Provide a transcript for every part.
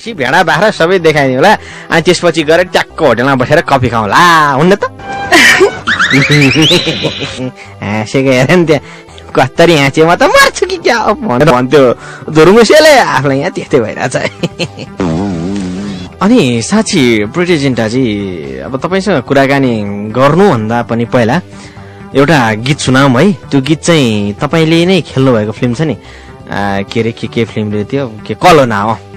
भैँसी भेडा बाख्रा सबै देखाइदियो होला। अनि त्यसपछि गएर ट्याक्क होटेलमा बसेर कफी खाउँला हुन्न त। हाँसेको हेर नि त्यहाँ। कत्तरी हाँचे म त मर्छु कि क्या? भनेर भन्थ्यो। धुर्मुसेले आफूलाई यहाँ त्यस्तै भइरहेछ। अनि साँच्ची प्रोटेजेन्टाजी अब तपाईँसँग कुराकानी गर्नुभन्दा पनि पहिला एउटा गीत सुनाऊँ है। त्यो गीत चाहिँ तपाईँले नै खेल्नु भएको फिल्म छ नि। के अरे के के फिल्म रे त्यो? के कलोना हो।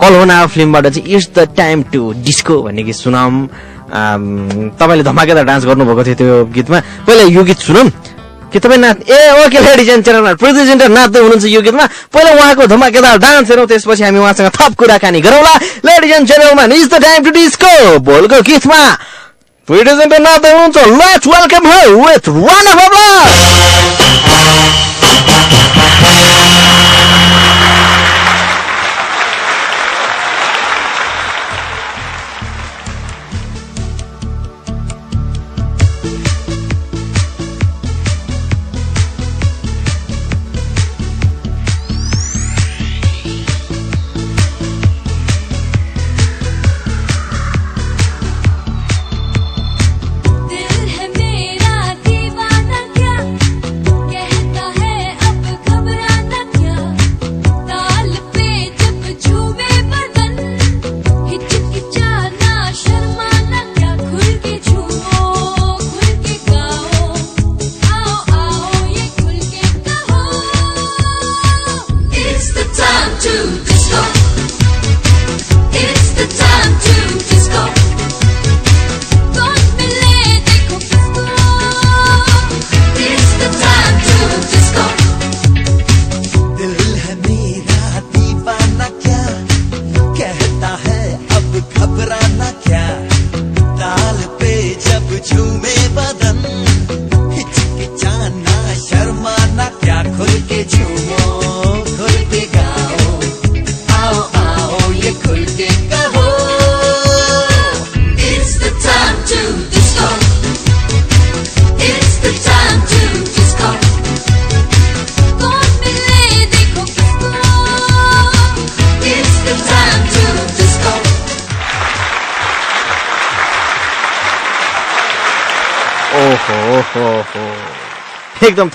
कलोना फिल्मबाट चाहिँ it's the time to disco भन्ने गीत सुनाऊँ। तपाईँले धमाकेदार डान्स गर्नुभएको थियो त्यो गीतमा। पहिला यो गीत सुनौँ। कि तपाईँ नाच ए okay ladies and gentleman president नाच्दै हुनुहुन्छ यो गीतमा। पहिला उहाँको धमाकेदार डान्स हेरौँ त्यसपछि हामी उहाँसँग थप कुराकानी गरौँला ladies and gentleman is the time to disco भोलको गीतमा। प्रेसिडेन्ट नाच्दै हुनुहुन्छ। Let's welcome her with one of दिल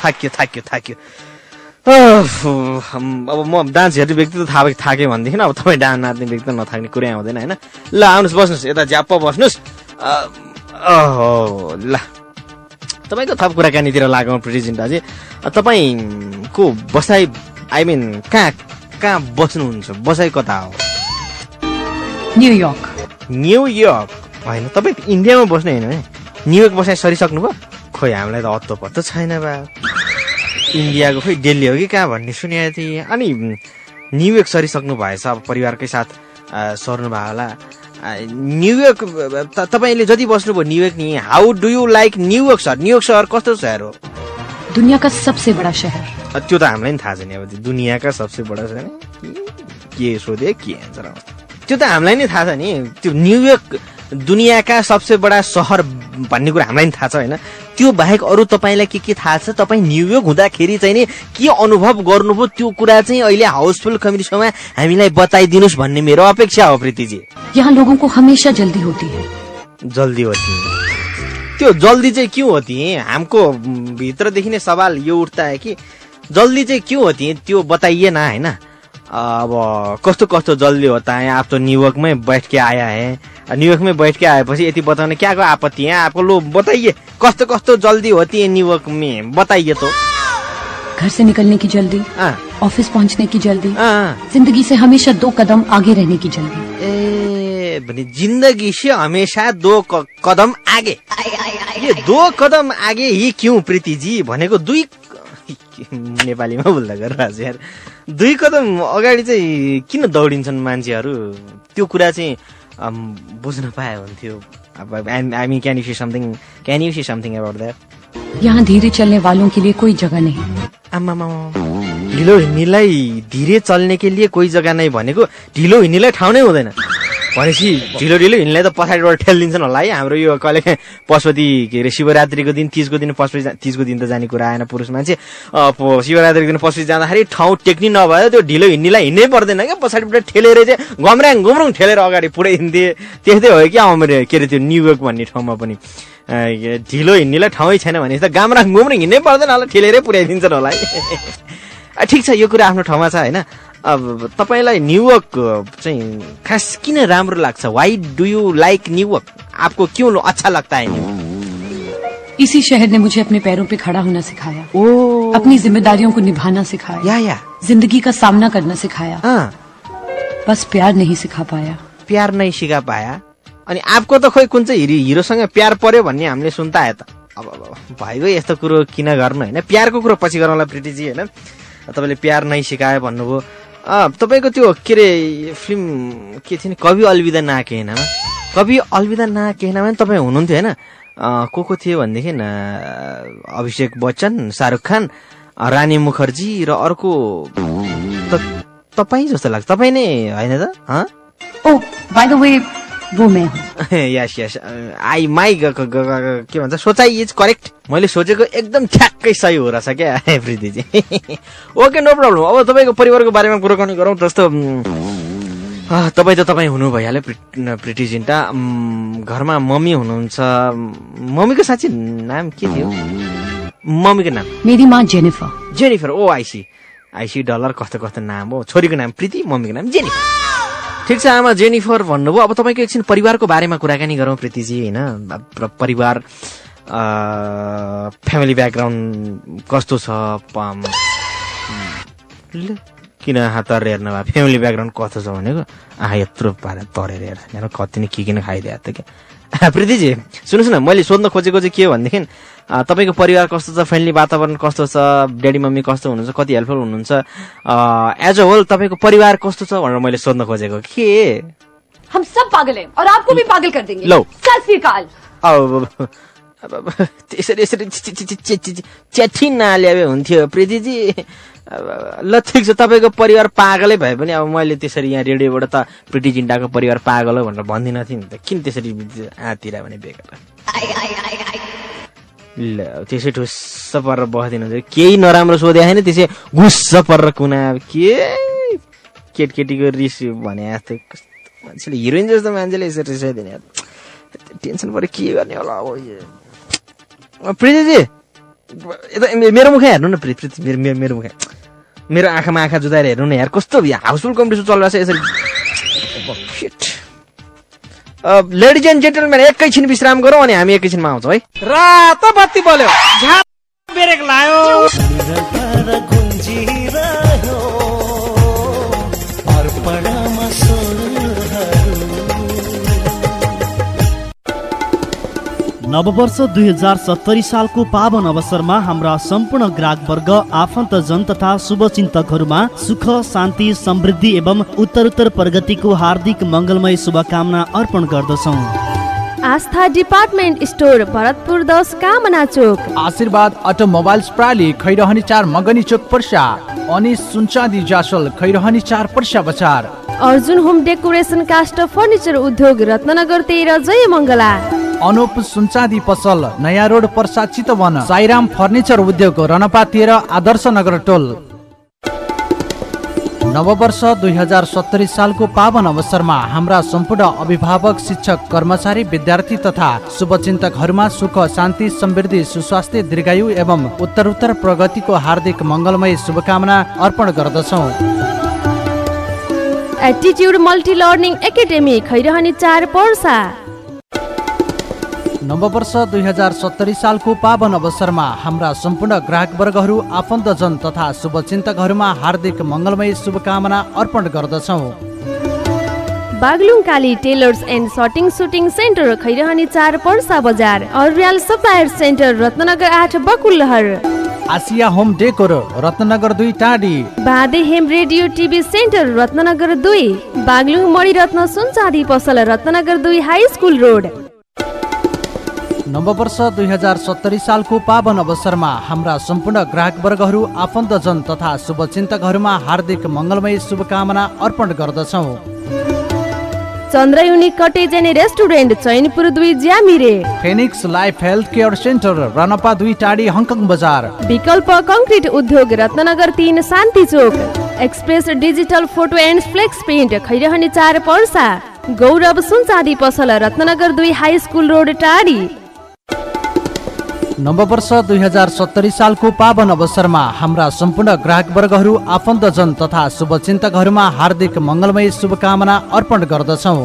थाकियो थाकियो थाकियो अब म डान्स हेर्ने व्यक्ति त थाहा थाकेँ भनेदेखि अब तपाईँ डान्स नाच्ने व्यक्ति त नथाक्ने कुरै आउँदैन होइन? ल आउनुहोस् बस्नुहोस् यता ज्याप्प बस्नुहोस्। ओहो ल। तपाईँको थप कुराकानीतिर लागौँ प्रेसिडेन्ट अझै तपाईँको बसाइ आई मिन कहाँ कहाँ बस्नुहुन्छ? बसाइ कता हो? न्युयोर्क न्युयोर्क होइन तपाईँ त इन्डियामा बस्नु होइन न्युयोर्क बसाइ सरिसक्नु भयो खोइ हामीलाई त हत्तो पत्तो छैन बा। इन्डियाको खोइ दिल्ली हो कि कहाँ भन्ने सुनेको थिएँ। अनि न्युयोर्क सरिसक्नु भएछ अब परिवारकै साथ अ, सर्नु भयो होला न्युयोर्क तपाईँले जति बस्नुभयो न्युयोर्क नि how do you like New York सहर न्युयोर्क सहर कस्तो सहर हो? दुनिया का सबसे बड़ा शहर अ, त्यो त हामीलाई नि थाहा छैन अब दुनियाँका सबसे बडा नि के सोधे के एन्सर आउँछ? त्यो त हामीलाई नै थाहा छ नि। त्यो न्युयोर्क दुनियाँका सबसे बडा सहर भन्ने कुरा हामीलाई नि थाहा छ होइन? त्यो बाहेक अरू तपाईँलाई के के थाहा छ? तपाईँ न्युयोर्क हुँदाखेरि चाहिँ नि के अनुभव गर्नुभयो? त्यो कुरा चाहिँ अहिले हाउसफुल सोमा हामीलाई बताइदिनुहोस् भन्ने मेरो अपेक्षा हो प्रीतिजी। यहाँ लोगों को हमेशा जल्दी होती है। जल्दी होती। है त्यो जल्दी चाहिँ क्यों होती? है हमको भित्रदेखि नै सवाल यो उठ्ता है कि जल्दी चाहिँ क्यों होती? है त्यो बताइए ना होइन? अब कस्तो कस्तो जल्दी होता है आप तो न्यूयॉर्क में बैठ के आया है। न्यूयॉर्क में बैठ के आएपछि यति बताउने क्या को आपत्ति है आपको लो बताइए कस्तो कस्तो जल्दी होती है न्यूयॉर्क में बताइए तो। घर से निकलने की जल्दी ऑफिस पहुंचने की जल्दी। जिंदगी से हमेशा दो कदम आगे रहने की जल्दी। ए भने जिन्दगी से हमेशा दो कदम आगे। ये दो कदम आगे ही क्यों प्रीतिजी? भनेको दुई नेपालीमा बोल्दा गरेर यार। दुई कदम अगाडि चाहिँ किन दौडिन्छन् मान्छेहरू? त्यो कुरा चाहिँ बुझ्न पाए हुन्थ्यो अब I can you see something? Can you see something about that यहाँ धीरे चलने वालों के लिए कोई जगह नहीं। आमामा ढिलो हिँड्नेलाई धीरे चल्ने के लिए कोही जग्गा नै भनेको ढिलो हिँड्नेलाई ठाउँ नै हुँदैन। भनेपछि ढिलो ढिलो हिँड्ने त पछाडिबाट ठेलिदिन्छन् होला है। हाम्रो यो कहिले पशुपति के अरे शिवरात्रिको दिन तिजको दिन पशुपति तिजको दिन त जाने कुरा आएन पुरुष मान्छे। शिवरात्रिको दिन पशुपति जाँदाखेरि ठाउँ टेक्नी नभए त्यो ढिलो हिँड्नेलाई हिँड्नै पर्दैन क्या। पछाडिबाट ठेलेर चाहिँ घम्राङ घुम्रुङ ठेलेर अगाडि पुऱ्याइदिन्थे त्यस्तै हो क्या अमरे के अरे त्यो न्युयोर्क भन्ने ठाउँमा पनि। ढिलो हिँड्नेलाई ठाउँै छैन भने त गामराङ घुम्रुङ हिँड्नै पर्दैन होला ठेलेरै पुऱ्याइदिन्छन् होला है। ठिक छ यो कुरा आफ्नो ठाउँमा छ होइन? अब तपाईँलाई न्युयोर्क चाहिँ खास किन राम्रो लाग्छ? Why do you like New York आपको क्यों अच्छा लगता है न्युयोर्क इसी शहर ने मुझे अपने पैरों पे खड़ा होना सिखाया। ओ। अपनी जिम्मेदारियों को निभाना सिखाया। या या। जिंदगी का सामना करना सिखाया। अँ, बस प्यार नहीं सिखा पाया। प्यार नै सिका पाया। अनि आपको त खोइ कुन चाहिँ हिरो हिरोसँग प्यार पर्यो भन्ने हामीले सुन्ता आयो त। अब भइगयो यस्तो कुरो किन गर्नु होइन? प्यारको कुरो पछि गरौँला प्रिटिजी होइन? तपाईँले प्यार नै सिकायो भन्नुभयो। तपाईँको त्यो के अरे फिल्म के थियो नि? कवि अलविदा ना केहनामा? कवि अलविदा ना केहनामा नि तपाईँ हुनुहुन्थ्यो होइन? को को थियो भनेदेखि अभिषेक बच्चन शाहरुख खान रानी मुखर्जी र अर्को तपाईँ जस्तो लाग्छ। तपाईँ नै होइन त वो मैं हूँ। यस यस। आई माई के भन्छ? सोचाइ इज करेक्ट। मैले सोचेको एकदम ठ्याक्कै सही हो रहेछ क्या प्रीतिजी। Okay no problem. अब तपाईँको परिवारको बारेमा कुराकानी गरौँ जस्तो तपाईँ त तपाईँ हुनु भइहाल्यो प्रि- प्रिटिजिन्टा उम्, घरमा मम्मी हुनुहुन्छ। मम्मीको साँच्ची नाम के थियो? मम्मीको नाम। मेरी माँ जेनिफर। जेनिफर। ओ आइसी आइसी डलर कस्तो कस्तो नाम हो। छोरीको नाम प्रीति मम्मीको नाम जेनिफर। ठिक छ आमा जेनिफर भन्नुभयो। अब तपाईँको एकछिन परिवारको बारेमा कुराकानी गरौँ प्रीतिजी होइन? परिवार फ्यामिली ब्याकग्राउन्ड कस्तो छ? किन हात तरेर हेर्नु भयो फ्यामिली ब्याकग्राउन्ड कस्तो छ भनेको आहा यत्रो पारा तरेर हेर्छ हेर कति नै के किन खाइदिएको त क्या प्रीतिजी सुन्नुहोस् न मैले सोध्न खोजेको चाहिँ के भनेदेखि तपाईँको परिवार कस्तो छ? फ्रेन्डली वातावरण कस्तो छ? ड्याडी मम्मी कस्तो हुनुहुन्छ? कति हेल्पफुल हुनुहुन्छ? एज अ होल तपाईँको परिवार कस्तो छ भनेर मैले सोध्न खोजेको। के? हम सब पागल हैं और आपको भी पागल कर देंगे। लो। त्यसरी यसरी च्याठी नल्याए हुन्थ्यो। प्रीतिजी ल ठिक छ तपाईँको परिवार पागलै भए पनि अब मैले त्यसरी यहाँ रेडियोबाट त प्रिटी जिन्टाको परिवार पागल हो भनेर भन्दिनँ थिएँ नि त। किन त्यसरी आतिर भने बेकार? ल त्यसै ठुस्स परेर बस्दिनु हुन्छ। केही नराम्रो सोधे होइन त्यसै गुस्स परेर कुना के केटकेटीको रिस भने जस्तो कस्तो मान्छेले हिरोइन जस्तो मान्छेले यसरी रिसाइदिने। टेन्सन पऱ्यो के गर्ने होला अब प्रीतिजी! यता मेरो मुखै हेर्नु न प्रीति प्रीति मेरो मेरो मेरो मुखै। मेरो आँखामा आँखा जुदाएर हेर्नु न यार कस्तो हाउसफुल कम्पिटिसन चलिरहेको छ यसरी लेडिज एन्ड जेन्टलम्यान एकैछिन विश्राम गरौँ अनि हामी एकैछिनमा आउँछौँ है। रातो बत्ती बल्यो। झाप ब्रेक लायो। नववर्ष दुई हजार सत्तरी सालको पावन अवसरमा हाम्रा सम्पूर्ण ग्राहकवर्ग आफन्तजन तथा शुभचिन्तकहरूमा सुख शान्ति समृद्धि एवं उत्तरोत्तर प्रगतिको हार्दिक मङ्गलमय शुभकामना अर्पण गर्दछौँ। आस्था डिपार्टमेन्ट स्टोर भरतपुर दस कामना चोक। आशीर्वाद अटोमोबाइल्स प्राली खैरहनी चार मगनी चोक पर्सा। अनि सुनचाँदी जासल खैरहनी चार पर्सा बजार। Arjun home decoration cast furniture उद्योग रत्नगर तेह्र जय मङ्गला। अनुप सुनचाँदी पसल नयाँ रोड पर्सा चितवन साईराम फर्निचर उद्योग रनपा तेह्र आदर्श नगर टोल। नववर्ष दुई हजार सत्तरी सालको पावन अवसरमा हाम्रा सम्पूर्ण अभिभावक शिक्षक कर्मचारी विद्यार्थी तथा शुभचिन्तकहरूमा सुख शान्ति समृद्धि सुस्वास्थ्य दीर्घायु एवं उत्तरोत्तर प्रगतिको हार्दिक मङ्गलमय शुभकामना अर्पण गर्दछौँ। Attitude multi learning academy Khairahani चार पर्सा। नववर्ष दुई हजार सत्तरी सालको पावन अवसरमा हाम्रा सम्पूर्ण ग्राहकवर्गहरू आफन्तजन तथा शुभचिन्तकहरूमा हार्दिक मङ्गलमय शुभकामना अर्पण गर्दछौँ। Baglung Kali tailors and shirting suiting centre Khairahani चार पर्सा बजार अर्याल सप्लायर सेन्टर रत्नगर आठ Bakulahar. Asia home decor Ratnanagar दुई टाढी बाँधे Hem radio TV centre Ratnanagar दुई। बागलुङ मणिरत्न सुन चाँदी पसल रत्नगर दुई हाई स्कुल रोड। नववर्ष दुई हजार सत्तरी सालको पावन अवसरमा हाम्रा सम्पूर्ण ग्राहकवर्गहरू आफन्तजन तथा शुभचिन्तकहरूमा हार्दिक मङ्गलमय शुभकामना अर्पण गर्दछौँ। चन्द्रयुनी कटेज एन्ड रेस्टुरेन्ट चैनपुर दुई Jyamire. Phoenix life health care centre रनपा दुई टाढी हङकङ बजार। विकल्प कङ्क्रिट उद्योग रत्नगर तिन Shanti chowk. Express digital photo and flex print Khairahani चार पर्सा। गौरव सुनचाँदी पसल रत्नगर दुई हाई स्कुल रोड टाढी। नववर्ष दुई हजार सत्तरी सालको पावन अवसरमा हाम्रा सम्पूर्ण ग्राहकवर्गहरू आफन्तजन तथा शुभचिन्तकहरूमा हार्दिक मङ्गलमय शुभकामना अर्पण गर्दछौँ।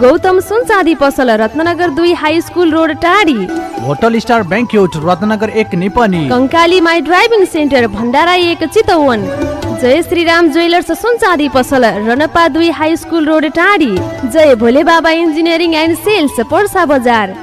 गौतम सुनचाँदी पसल रत्नगर दुई हाई स्कुल रोड टाढी। होटल स्टार ब्याङ्क्युट रत्नगर एक निपनी। Kankali my driving centre Bhandara एक चितवन। जय श्रीराम ज्वेलर्स सुनचाँदी पसल रनपा दुई हाई स्कुल रोड टाढी। जय भोले बाबा इन्जिनियरिङ एन्ड सेल्स पर्सा बजार।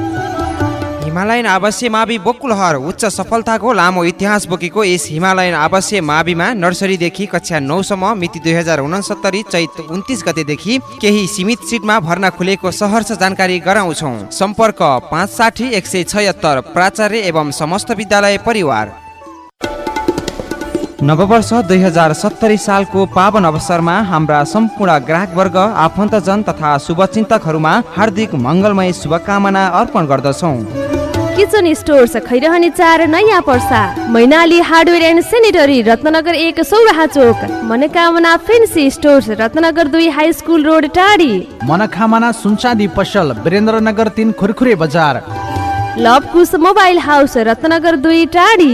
हिमालयन आवासीय मावि बकुलहर उच्च सफलताको लामो इतिहास बोकेको यस हिमालयन आवासीय माविमा नर्सरीदेखि कक्षा नौसम्म मिति दुई हजार उनसत्तरी चैत उन्तिस गतेदेखि केही सीमित सिटमा भर्ना खुलेको सहर्ष जानकारी गराउँछौ। सम्पर्क पाँच साठी एक सय छयत्तर प्राचार्य एवं समस्त विद्यालय परिवार। नववर्ष दुई हजार सत्तरी सालको पावन अवसरमा हाम्रा सम्पूर्ण ग्राहकवर्ग आफन्तजन तथा शुभचिन्तकहरूमा हार्दिक मङ्गलमय शुभकामना अर्पण गर्दछौँ। किचन स्टोर्स खैरहनी चार Naya Parsa. Mainali hardware and sanitary Ratnanagar एक सौराहा चोक। मनोकामना फेन्सी स्टोर्स रत्नगर दुई हाई स्कुल रोड टाढी। मनोकामना सुनचाँदी पसल वीरेन्द्रनगर तिन खुरखुरे बजार। लभ कुश मोबाइल हाउस रत्नगर दुई टाढी।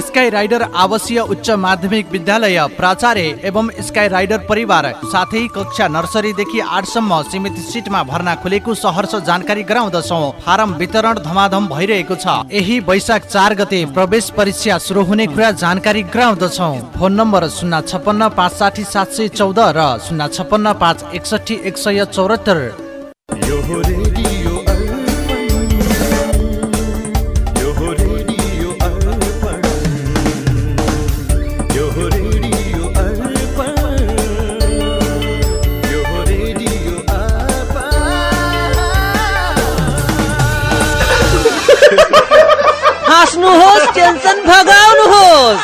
स्काई राइडर आवासीय उच्च माध्यमिक विद्यालय प्राचार्य एवं स्काई राइडर परिवार साथै कक्षा नर्सरीदेखि आठसम्म सीमित सिटमा भर्ना खुलेको सहर्ष जानकारी गराउँदछौ फारम वितरण धमाधम भइरहेको छ यही वैशाख चार गते प्रवेश परीक्षा सुरु हुने कुरा जानकारी गराउँदछौ फोन नम्बर शून्य छपन्न पाँच साठी सात सय चौध र शून्य छपन्न पाँच एकसठी एक सय चौरात्तर टेन्सन भगाउनुहोस्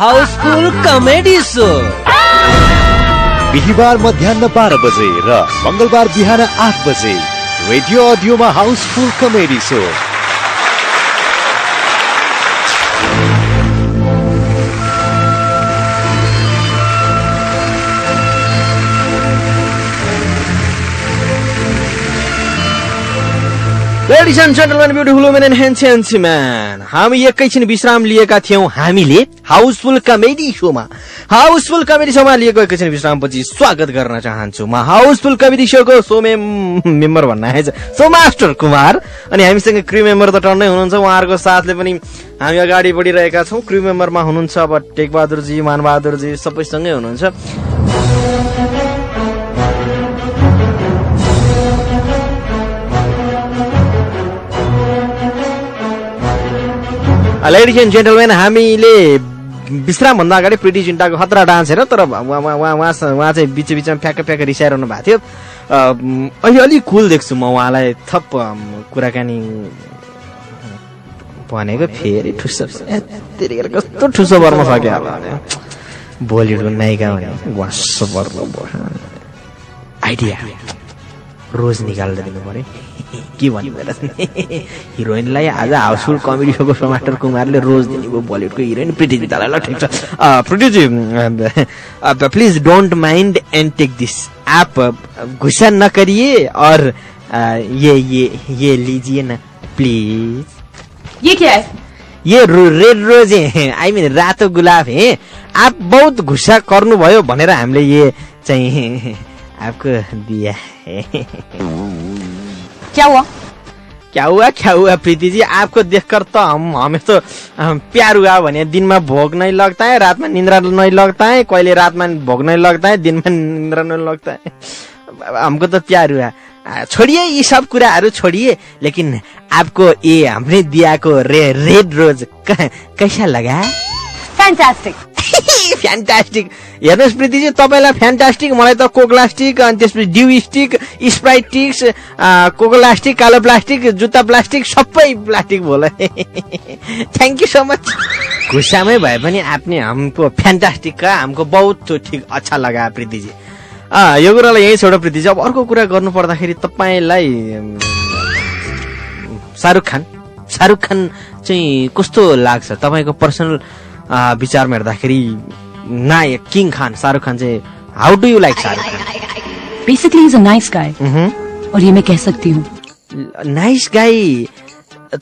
हाउसफुल कमेडी सो बिहिबार मध्याह बाह्र बजे र मङ्गलबार बिहान आठ बजे radio अडियोमा housefull comedy show ladies and gentlemen beautiful women and hand man हामी एकैछिन विश्राम लिएका थियौँ। हामीले हाउसफुल कमेडी सोमा। हाउसफुल कमेडी सोमा लिएको एकैछिन विश्रामपछि स्वागत गर्न चाहन्छु म। हाउसफुल कमेडी सोको सो मेम्बर भन्न आएछ। Show master Kumar. अनि हामीसँग क्रू मेम्बर त टन्नै हुनुहुन्छ। उहाँहरूको साथले पनि हामी अगाडि बढिरहेका छौँ। क्रू मेम्बरमा हुनुहुन्छ अब टेकबहादुरजी मानबहादुरजी सबैसँगै हुनुहुन्छ। लेडिज एन्ड जेन्टलमेन हामीले विश्रामभन्दा अगाडि प्रिटी चिन्टाको खतरा डान्स हेर तर उहाँ उहाँ उहाँ चाहिँ बिच बिचमा फ्याक्क फ्याक्क रिसाइरहनु भएको थियो। अम, अहिले अलिक कुल देख्छु म उहाँलाई थप अम, कुराकानी भनेको फेरि ठुसो कस्तो ठुसो पर्न सक्यो होला बलिउडको नायिका भने आइडिया रोज निकालेर दिनु पर्यो के भन्नु मेरा हिरोइनलाई आज हाउसफुल कमेडी सोको समास्टर कुमारले रोज दिनुभयो बलिउडको हिरोइन प्रिटी जितालाई ल ठिक छ। Preity ji please don't mind and take this आप गुस्सा न करिए और अ, ये ये ये लीजिए ना प्लीज ये क्या है? ये रो- रेड रोज आई मीन रातो गुलाब है आप बहुत गुस्सा गर्नुभयो भनेर हामीले ये चाहिँ आपको दिया है क्या हुआ क्या हुआ क्या हुआ प्रीति जी आपको देखकर तो हम हमें तो प्यार हुआ भने दिनमा भोग नहीं लगता है रात में निंद्रा नहीं लगता है कहिले रात में भोग नहीं लगता है दिन में निंद्रा नहीं लगता है हमको तो प्यार हुआ छोड़िए ये सब कुराहरू छोड़िए लेकिन आपको ये हमने दिया को रे, रेड रोज कैसा लगा फैंटास्टिक फ्यान्टास्टिक हेर्नुहोस् प्रीतिजी तपाईँलाई फ्यान्टास्टिक मलाई त कोक्लास्टिक अनि त्यसपछि ड्यु स्टिक स्प्राइटिक्स कोकोलास्टिक कालो प्लास्टिक जुत्ता प्लास्टिक सबै प्लास्टिक बोल। थ्याङ्क यू सो मच गुस्सामै भए पनि आपने हमको फ्यान्टास्टिक का हमको बहुत ठिक अच्छा लगा प्रीतिजी यो कुरालाई यहीँ छोडो प्रीतिजी अब अर्को कुरा गर्नु पर्दाखेरि तपाईँलाई शाहरुख खान। शाहरुख खान चाहिँ कस्तो लाग्छ? तपाईँको पर्सनल विचारमा हेर्दाखेरि नायक किङ खान शाहरुख खान चाहिँ how do you like Shahrukh Khan? Basically is a nice guy और ये मैं कह सकती हूँ। नाइस गाई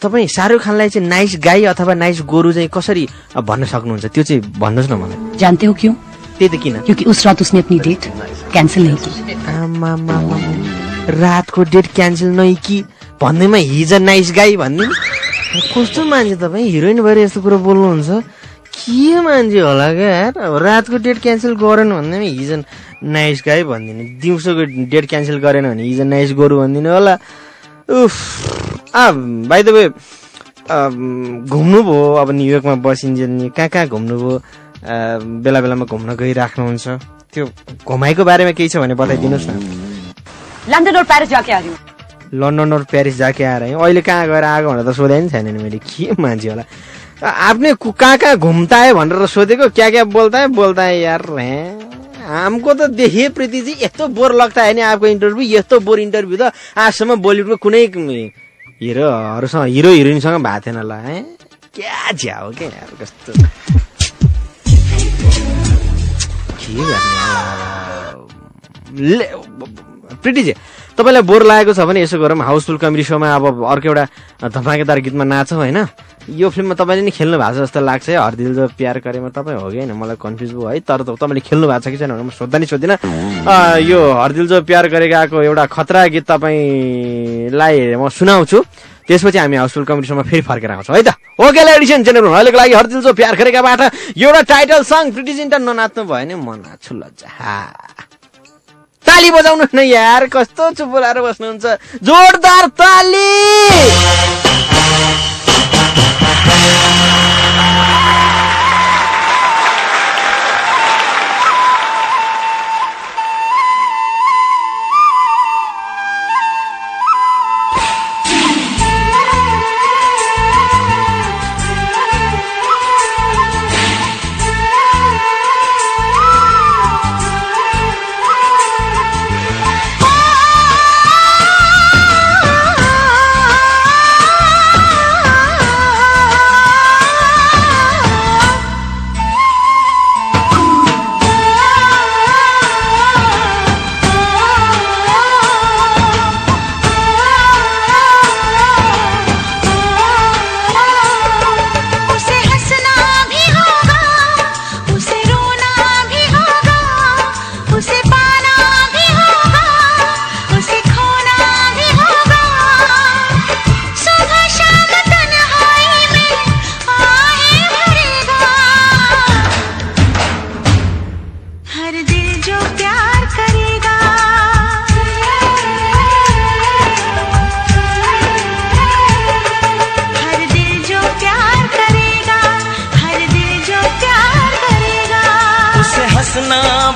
तपाईँ शाहरुख खानलाई चाहिँ नाइस गाई अथवा नाइस गोरु चाहिँ कसरी भन्न सक्नुहुन्छ? त्यो चाहिँ भन्नुहोस् न मलाई। जानते हो क्यों? त्यही त किन? क्योंकि उस रात उसने अपनी डेट कैंसिल नहीं की। रातको डेट क्यान्सल नै कि। भन्दैमा हिज नाइस गाई भनिदिनु कस्तो मान्छे तपाईँ? हिरोइन भएर यस्तो कुरो बोल्नुहुन्छ? के मान्छे होला क्या यार अब रातको डेट क्यान्सल गरेन भन्दैमा हिज नाइस गाई भनिदिनु। दिउँसोको डेट क्यान्सल गरेन भने हिज नाइस गोरु भनिदिनु होला। उफ आ द वे घुम्नुभयो अब न्युयोर्कमा बसिन्जेल नि। कहाँ कहाँ घुम्नुभयो बेला बेलामा घुम्न गइराख्नुहुन्छ। त्यो घुमाइको बारेमा केही छ भने बताइदिनुहोस् न। लंदन और पेरिस जाके लन्डन और प्यारिस जाके आएर अहिले कहाँ गएर आएको भनेर त सोधे नि छैन नि मैले। के मान्छे होला? आफ्नै कहाँ कहाँ घुम्ता है भनेर सोधेको क्या क्या बोलता है? बोलता है यार। हमको तो देखिए प्रीति जी यस्तो बोर लगता है नि आपको इन्टरभ्यू यस्तो बोर इन्टरभ्यू त आजसम्म बलिउडको कुनै हिरोहरूसँग हिरो हिरोइनसँग भएको थिएन ल है? क्या झ्या हो क्या यार कस्तो? के तपाईँलाई बोर लागेको छ भने यसो गरौँ। हाउसफुल कमेडी सोमा अब अर्को एउटा धमाकेदार गीतमा नाचौँ होइन। यो फिल्ममा तपाईँले नि खेल्नु भएको छ जस्तो लाग्छ है। हरदिल जो प्यार गरेमा तपाईँ हो कि होइन? मलाई कन्फ्युज भयो है। तर तपाईँले खेल्नु भएको छ कि छैन भनेर म सोद्धा नि अँ, यो हरदिल जो प्यार गरेको एउटा खतरा गीत तपाईँलाई म सुनाउँछु। त्यसपछि हामी हाउसफुल कमेडी सोमा फेरि फर्केर आउँछौँ। है त? ओके लेडिज एन्ड अहिलेको लागि हरदिल जो प्यार गरेकाबाट एउटा टाइटल सङ प्रिटिजिन्ट ननाच्नु भयो नि म नाच्छु हा। ताली बजाउनु न यार कस्तो चुप बोलाएर बस्नुहुन्छ? जोरदार ताली!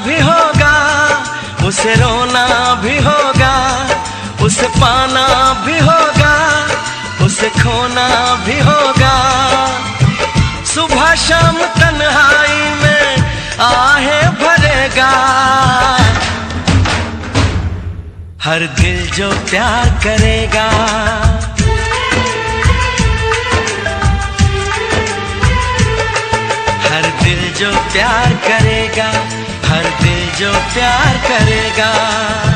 भी होगा, उसे रोना भी होगा, उसे पाना भी होगा, उसे खोना भी होगा। सुबह शाम तन्हाई में आहे भरेगा। हर दिल जो प्यार करेगा। हर दिल जो प्यार करेगा। जो प्यार करेगा।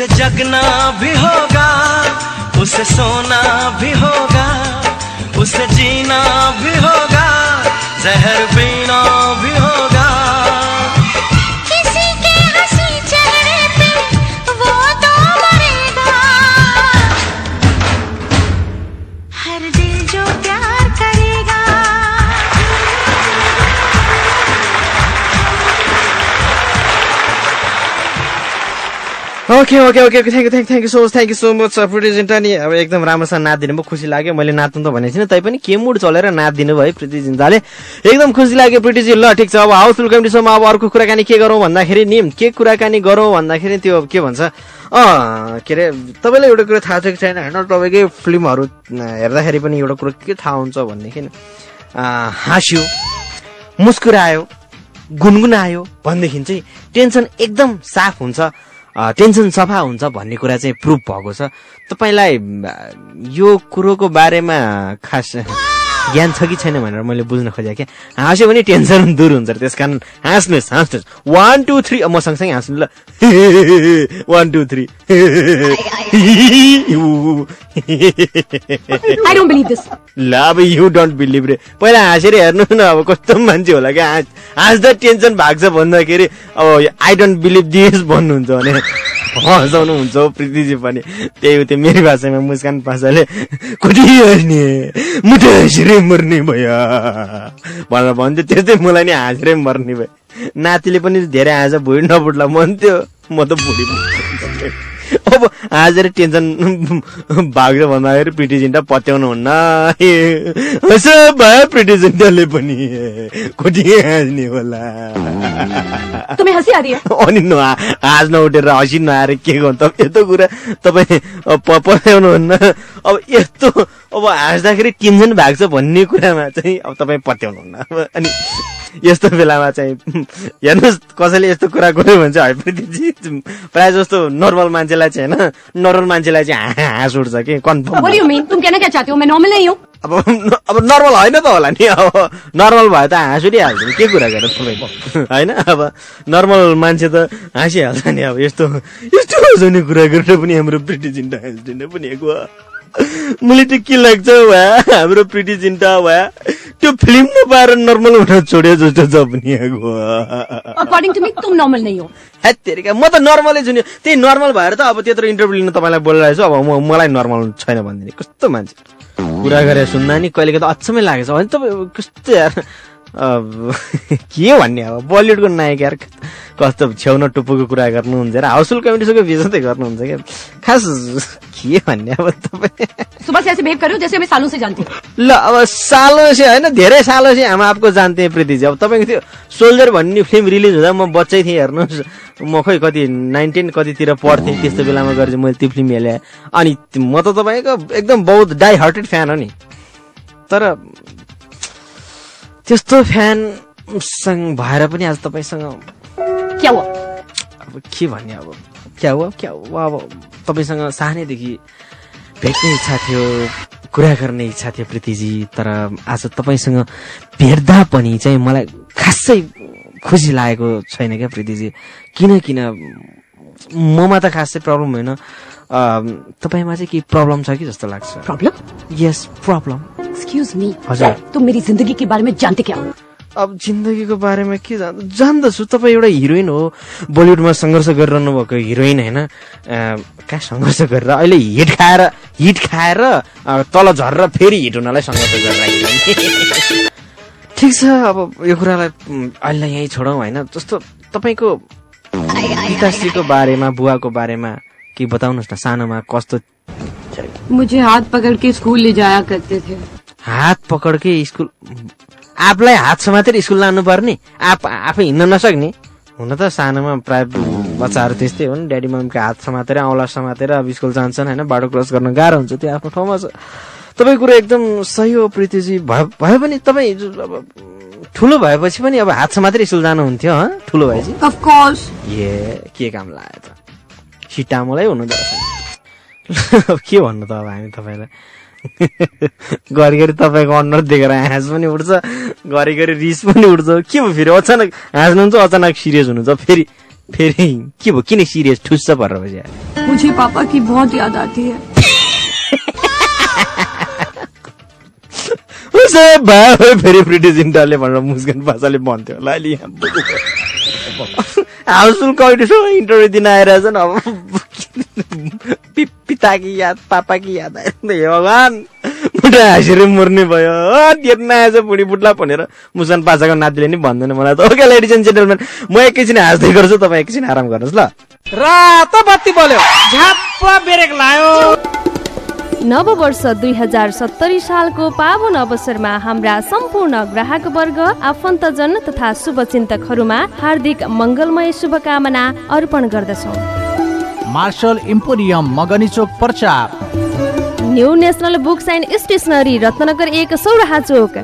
उसे जगना भी होगा उसे सोना भी होगा उसे जीना भी होगा जहर okay okay okay thank you thank you so much thank you so much Preity Zinta नि अब एकदम राम्रोसँग नाचिदिनु भयो खुसी लाग्यो। मैले नाच्नु त भनेको थिइनँ तैपनि के मुड चलेर नाचिदिनु भयो प्रिति जिन्ताले एकदम खुसी लाग्यो प्रिटिजी ल ठिक छ। अब हाउसफुल कमिटी सोमा अब अर्को कुराकानी के गरौँ भन्दाखेरि नि के कुराकानी गरौँ भन्दाखेरि त्यो के भन्छ? के अरे तपाईँलाई एउटा कुरा थाहा छ कि छैन? होइन तपाईँकै फिल्महरू हेर्दाखेरि पनि एउटा कुरो के थाहा हुन्छ भनेदेखि हाँस्यो मुस्कुरायो गुनगुनायो भनेदेखि चाहिँ टेन्सन एकदम साफ हुन्छ। टेन्सन सफा हुन्छ भन्ने कुरा चाहिँ प्रुभ भएको छ। तपाईँलाई यो कुरोको बारेमा खास ज्ञान छ कि छैन भनेर मैले बुझ्न खोजेँ क्या। हाँस्यो भने टेन्सन दूर हुन्छ त्यस कारण हाँस्नुहोस् हाँस्नुहोस्। वान टू थ्री म सँगसँगै हाँस्नु ल। One two three. ल अब यु डोन्ट बिलिभ रे पहिला हाँसेर हेर्नु न अब कस्तो मान्छे होला क्या। हाँस हाँस्दा टेन्सन भाग्छ भन्दाखेरि अब आई डोन्ट बिलिभ दिस भन्नुहुन्छ भने हँसाउनु हुन्छ हौ प्रीतिजी पनि। त्यही हो त्यो मेरो भाषामा मुस्कान पासाले। कुटी हेर्ने मुटु हाँसेरै मर्ने भयो। भनेर भन्थ्यो त्यस्तै मलाई नि हाँसेरै मर्ने भयो। नातिले पनि धेरै हाँस भुँडी नबुट्ला भन्थ्यो। म त भुँडी अब हाँसेर टेन्सन भाग्छ भन्दाखेरि प्रिटी जिन्टा पत्याउनु हुन्न यसो भयो प्रिटी जिन्टाले पनि। कोटी हाँस्ने होला। अनि न हाँस्न उठेर हँसी नआएर के गर्नु? त यस्तो कुरा तपाईँ पत्याउनुहुन्न। अब यस्तो अब हाँस्दाखेरि टेन्सन भएको छ भन्ने कुरामा चाहिँ अब तपाईँ पत्याउनुहुन्न। अनि यस्तो बेलामा चाहिँ हेर्नुहोस् कसैले यस्तो कुरा गर्यो भने चाहिँ हैप्रतिजी प्रायः जस्तो नर्मल मान्छेलाई चाहिँ होइन नर्मल मान्छेलाई चाहिँ हाँस उठ्छ कि कन्फर्म अब अब नर्मल होइन त होला नि अब नर्मल भयो त हाँस उठिहाल्छ नि के कुरा गरेर तपाईँको होइन अब नर्मल मान्छे त हाँसिहाल्छ नि अब यस्तो यस्तो हँसाउने कुरा गरेर पनि हाम्रो प्रिटी चिन्ता हाँस्दैन पनि मलाई त के लाग्छ वा? हाम्रो प्रिटी चिन्ता वा? त्यो फिल्म नपाएर नर्मल हुन छोड्यो जस्तो छ पनि एक वा अकॉर्डिंग टू मी तुम नॉर्मल नहीं हो। हेत तेरिका म त नर्मलै छु नि। त्यही नर्मल भएर त अब त्यत्रो इन्टरभ्यू लिन तपाईँलाई बोलिरहेको छु। अब म मलाई नर्मल छैन भनिदिने। कस्तो मान्छे। कुरा गरेर सुन्दा नि कहिलेको त अचम्मै लागेको छ अनि तपाईँ कस्तो यार। के भन्ने अब? बलिउडको नायक यार कस्तो छेउन टुप्पोको कुरा गर्नुहुन्छ र हाउसफुल कमेडी सोको बेजतै गर्नुहुन्छ क्या। खास के भन्ने अब तपाईँ? ल अब सालों से होइन धेरै सालों से हम आपको जान्थे प्रीतिजी। अब तपाईँको त्यो सोल्जर भन्ने फिल्म रिलिज हुँदा म बच्चै थिएँ हेर्नुहोस्। म खै कति नाइन्टिन कतितिर पढ्थेँ त्यस्तो बेलामा चाहिँ मैले त्यो फिल्म हेरेँ। अनि म त तपाईँको एकदम बहुत डाई हार्टेड फ्यान हो नि। तर त्यस्तो फ्यान सँग भएर पनि आज तपाईँसँग क्या अब के भन्ने अब? क्या हो? क्या हो? अब तपाईँसँग सानैदेखि भेट्ने इच्छा थियो कुरा गर्ने इच्छा थियो प्रीतिजी तर आज तपाईँसँग भेट्दा पनि चाहिँ मलाई खासै खुसी लागेको छैन क्या प्रीतिजी। किन किन? ममा त खासै प्रब्लम होइन। तपाईँमा चाहिँ केही प्रब्लम छ कि जस्तो लाग्छ? प्रॉब्लम यस प्रब्लम एक्सक्यूज मी हजुर। तुम मेरी जिंदगी के बारे में जानते क्या अब जिन्दगीको बारेमा के जान्द जान्दछु। तपाईँ एउटा हिरोइन हो। बलिउडमा सङ्घर्ष गरिरहनु भएको हिरोइन होइन? कहाँ सङ्घर्ष गरेर? अहिले हिट खाएर हिट खाएर तल झरेर फेरि हिट हुनलाई सङ्घर्ष गरेर। ठिक छ अब यो कुरालाई अहिले यहीँ छोडौँ होइन? जस्तो तपाईँको पिताश्रीको बारेमा बुवाको बारेमा के बताउनुहोस् न सानोमा कस्तो? मुझे हाथ पकड़ के स्कूल ले जाया करते थे। हात पकडकै स्कुल आफूलाई हात समातेर स्कुल लानु पर्ने आफ आफै हिँड्न नसक्ने। हुन त सानोमा प्राय बच्चाहरू त्यस्तै हो नि ड्याडी मम्मीको हात समातेर औँला समातेर अब स्कुल जान्छन् होइन? बाटो क्रस गर्न गाह्रो हुन्छ। त्यो आफ्नो ठाउँमा छ। तपाईँको कुरो एकदम सही हो प्रीतिजी। भयो भयो भने तपाईँ अब ठुलो भएपछि पनि अब हात समातेर स्कुल जानुहुन्थ्यो ठुलो भएपछि। ऑफ कोर्स ए के काम लाग्यो त हुनुहुँदो रहेछ अब के भन्नु त अब हामी तपाईँलाई? घरिघरि तपाईँको अनुहार देखेर हाँस पनि उठ्छ घरिघरि रिस पनि उठ्छ। के भयो फेरि? अचानक हाँस्नुहुन्छ अचानक सिरियस हुनुहुन्छ। फेरि फेरि के भयो? किन सिरियस? ठुस्स परेर बस्यो मुझे पापा की बहुत याद आती है। उसो फेरि ब्रिटिस इन्टरले भनेर मुस्कान भाषाले भन्थ्यो। होला अहिले यहाँ हाउसफुल कम्पिटिसन इन्टरभ्यू दिन आइरहेछन् अब। पिता कि याद पापा कि याद आयो हे भगवान् मुटा हाँसेर मर्ने भयो देख्न आएछ बुढी बुढ्ला भनेर मुस्कान पासाको नातिले नि भन्दैन मलाई त ओके लेडिज एन्ड जेन्टलमेन म एकैछिन हाँस्दै गर्छु तपाईँ एकैछिन आराम गर्नुहोस् ल रातो बत्ती बल्यो ब्रेक लायो नव वर्ष दुई हजार सत्तरी सालको पावन अवसरमा हाम्रा सम्पूर्ण ग्राहक वर्ग आफन्तजन तथा शुभचिन्तकहरूमा हार्दिक मङ्गलमय शुभकामना अर्पण गर्दछौँ। मार्शल इम्पोरियम मगनी चोक पर्चा। New national books and stationery Ratnanagar एक Sauraha chowk.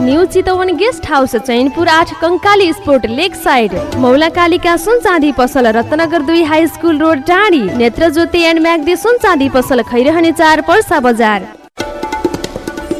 New Chitwan guest house Chainpur आठ कङ्काली स्पोर्ट लेक साइड। मौला कालिका सुन चाँदी पसल रत्नगर दुई high school road Tadi Netra Jyoti and Myagdi सुन चाँदी पसल खैरहने चार पर्सा बजार।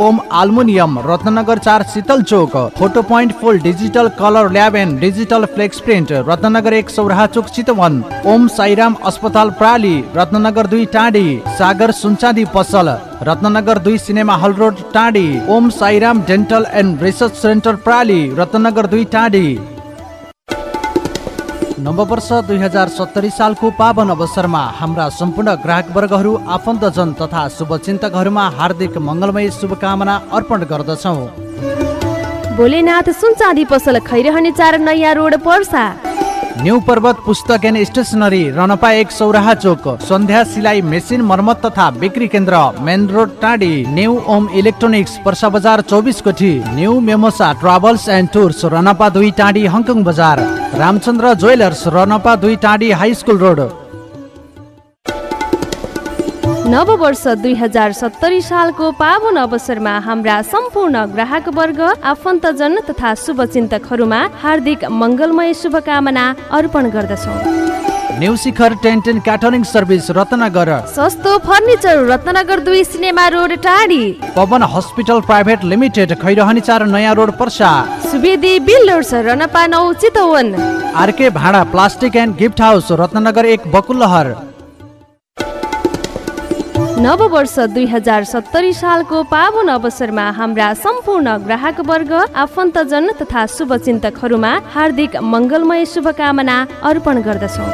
ओम आल्मुनियम रत्नगर चार Sheetal chowk photo point full digital colour lab and digital flex print Ratnanagar एक सौराहा चोक चितवन ओम साईराम अस्पताल प्राली रत्नगर दुई टाँडी सागर सुनचाँदी पसल रत्नगर दुई cinema hall road टाँडी Om Sairam dental and research centre प्राली Ratnanagar दुई टाँडी। नववर्ष दुई हजार सत्तरी सालको पावन अवसरमा हाम्रा सम्पूर्ण ग्राहक वर्गहरू आफन्तजन तथा शुभचिन्तकहरूमा हार्दिक मङ्गलमय शुभकामना अर्पण गर्दछौँ। भोलेनाथ सुनचाँदी पसल खैरहने चार नयाँ रोड पर्सा। न्यू पर्वत पुस्तक एन्ड स्टेसनरी रनपा एक सौराहा चोक सन्ध्या सिलाइ मेसिन मर्मत तथा बिक्री केन्द्र मेन रोड टाँडी न्यू ओम इलेक्ट्रोनिक्स पर्सा बजार चौबिस कोठी new Mimosa travels and tours रनपा दुई टाँडी हङकङ बजार रामचन्द्र ज्वेलर्स रनपा दुई टाँडी हाई स्कुल रोड। नव वर्ष दुई हजार सत्तरी सालको पावन अवसरमा हाम्रा सम्पूर्ण ग्राहक वर्ग आफन्तजन तथा शुभचिन्तकहरूमा हार्दिक मङ्गलमय शुभकामना अर्पण गर्दछौँ। New Shikhar tent and catering service Ratnanagar. सस्तो फर्निचर रत्नगर दुई सिनेमा रोड टाढी। Pawan hospital private limited Khairahani चार नयाँ रोड पर्सा। सुवेदी बिल्डर्स रनपा नौ चितवन। आरके भाडा plastic and gift house Ratnanagar एक बकुलहर। नव वर्ष दुई हजार सत्तरी सालको पावन अवसरमा हाम्रा सम्पूर्ण ग्राहक वर्ग आफन्तजन तथा शुभचिन्तकहरूमा हार्दिक मङ्गलमय शुभकामना अर्पण गर्दछौँ।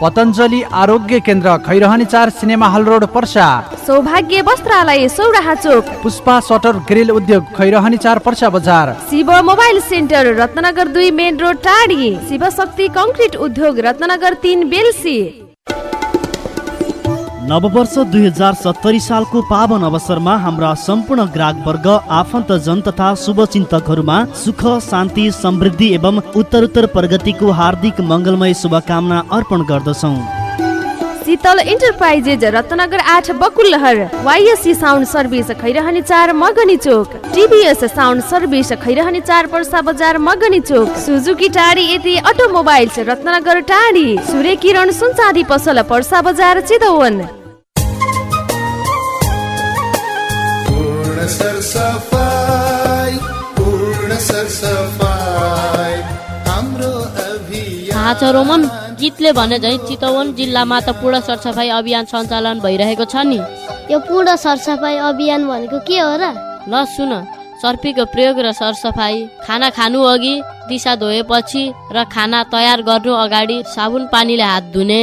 पतञ्जली आरोग्य केन्द्र खैरहनी चार सिनेमा हल रोड पर्सा। सौभाग्य वस्त्रालय सौराहा चोक। पुष्पा सटर ग्रिल उद्योग खैरहनी चार पर्सा बजार। शिव मोबाइल सेन्टर रत्नगर दुई मेन रोड टाढी शिव शक्ति कङ्क्रिट उद्योग रत्नगर तिन बेलसी। नववर्ष दुई हजार सत्तरी सालको पावन अवसरमा हाम्रा सम्पूर्ण ग्राहक वर्ग आफन्तजन तथा शुभचिन्तकहरूमा सुख शान्ति समृद्धि एवं उत्तरोत्तर प्रगतिको हार्दिक मङ्गलमय शुभकामना अर्पण गर्दछौँ। शीतल इन्टरप्राइजेज रत्नगर आठ Bakulahar. YSC sound service Khairahani चार Magani chowk. TVS sound service Khairahani चार पर्सा बजार मगनी चोक। सुजुकी टाढी यति अटोमोबाइल्स रत्नगर टाढी सूर्य किरण सुनचाँदी पसल पर्सा बजार चितवन। सरसफाई पूर्ण थाहा छ रोमन गीतले भने झै चितवन जिल्लामा त पूर्ण सरसफाइ अभियान सञ्चालन भइरहेको छ नि। यो पूर्ण सरसफाइ अभियान भनेको के हो र? ल सुन सर्पीको प्रयोग र सरसफाइ खाना खानु अघि दिशा धोएपछि र खाना तयार गर्नु अगाडि साबुन पानीले हात धुने।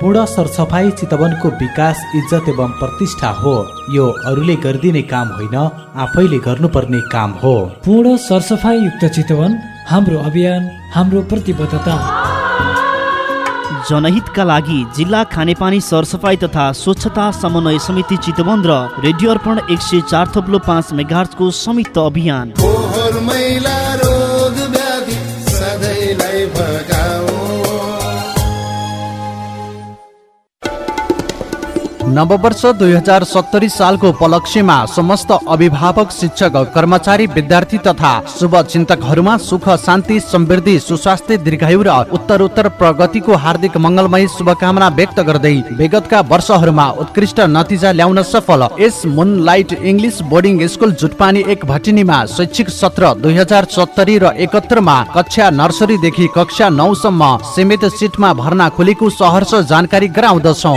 पूर्ण सरसफाइ चितवनको विकास इज्जत एवं प्रतिष्ठा हो। यो अरूले गरिदिने काम होइन आफैले गर्नुपर्ने काम हो। पूर्ण सरसफाइ युक्त चितवन हाम्रो अभियान हाम्रो प्रतिबद्धता। जनहितका लागि जिल्ला खानेपानी सरसफाई तथा स्वच्छता समन्वय समिति चितवन र रेडियो अर्पण एक सय चार थप्लो पाँच मेगार्सको संयुक्त अभियान। नववर्ष दुई हजार सत्तरी सालको उपलक्ष्यमा समस्त अभिभावक शिक्षक कर्मचारी विद्यार्थी तथा शुभचिन्तकहरूमा सुख शान्ति समृद्धि सुस्वास्थ्य दीर्घायु र उत्तरोत्तर प्रगतिको हार्दिक मङ्गलमय शुभकामना व्यक्त गर्दै विगतका वर्षहरूमा उत्कृष्ट नतिजा ल्याउन सफल। यस moonlight English boarding school Jutpani एक भटिनीमा शैक्षिक सत्र दुई हजार सत्तरी र एकहत्तरमा कक्षा नर्सरीदेखि कक्षा नौसम्म सीमित सिटमा भर्ना खुलेको सहर्ष जानकारी गराउँदछौ।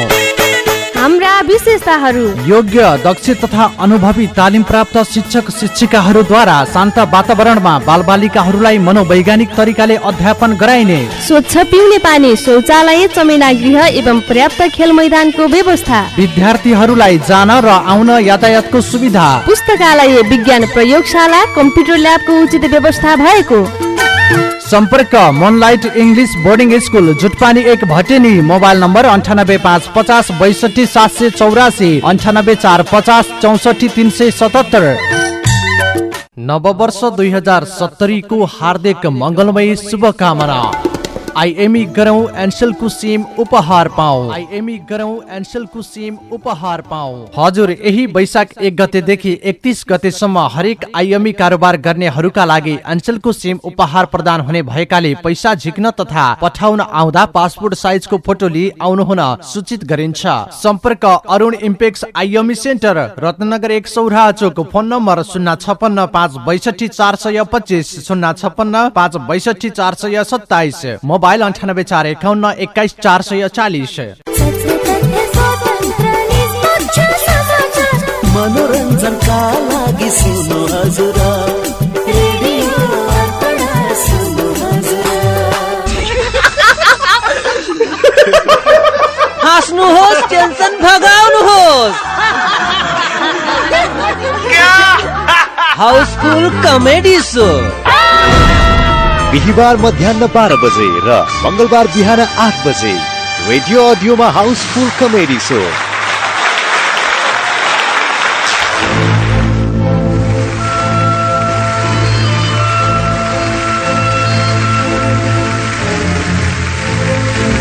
हाम्रा विशेषताहरू। योग्य दक्ष तथा अनुभवी तालिम प्राप्त शिक्षक शिक्षिकाहरूद्वारा शान्त वातावरणमा बालबालिकाहरूलाई मनोवैज्ञानिक तरिकाले अध्यापन गराइने। स्वच्छ पिउने पानी शौचालय चमेना गृह एवं पर्याप्त खेल मैदानको व्यवस्था। विद्यार्थीहरूलाई जान र आउन यातायातको सुविधा। पुस्तकालय विज्ञान प्रयोगशाला कम्प्युटर ल्याबको उचित व्यवस्था भएको। सम्पर्क moonlight English boarding school Jutpani एक भटेनी मोबाइल नम्बर अन्ठानब्बे पाँच पचास बैसठी सात सय चौरासी अन्ठानब्बे चार पचास चौसठी तिन सय सतहत्तर। नववर्ष दुई हजार सत्तरीको हार्दिक मङ्गलमय शुभकामना। आइएमई गरौँ एनसेलको सिम उपहार पाऊ आइएमई गरौँ एनसेलको सिम उपहार पाऊ हजुर यही वैशाख एक गतेदेखि एकतिस गतेसम्म हरेक आइएमई कारोबार गर्नेहरूका लागि एनसेलको सिम उपहार प्रदान हुने भएकाले पैसा झिक्न तथा पठाउन आउँदा पासपोर्ट साइजको फोटो लिई आउनुहुन सूचित गरिन्छ। सम्पर्क Arun Impex IME centre Ratnanagar एक सौरा चोक फोन नम्बर शून्य छपन्न पाँच बैसठी चार सय पच्चिस शून्य छपन्न पाँच बैसठी चार सय सत्ताइस। मोबाइल अन्ठानब्बे चार एकाउन्न एक्काइस चार सय चालिस। मनोरञ्जनका लागि सुन्नु हजुर। हाँस्नुहोस् टेन्सन भगाउनुहोस्। Housefull comedy show. बिहिबार मध्याह बाह्र बजे र मङ्गलबार बिहान आठ बजे radio अडियोमा housefull comedy show.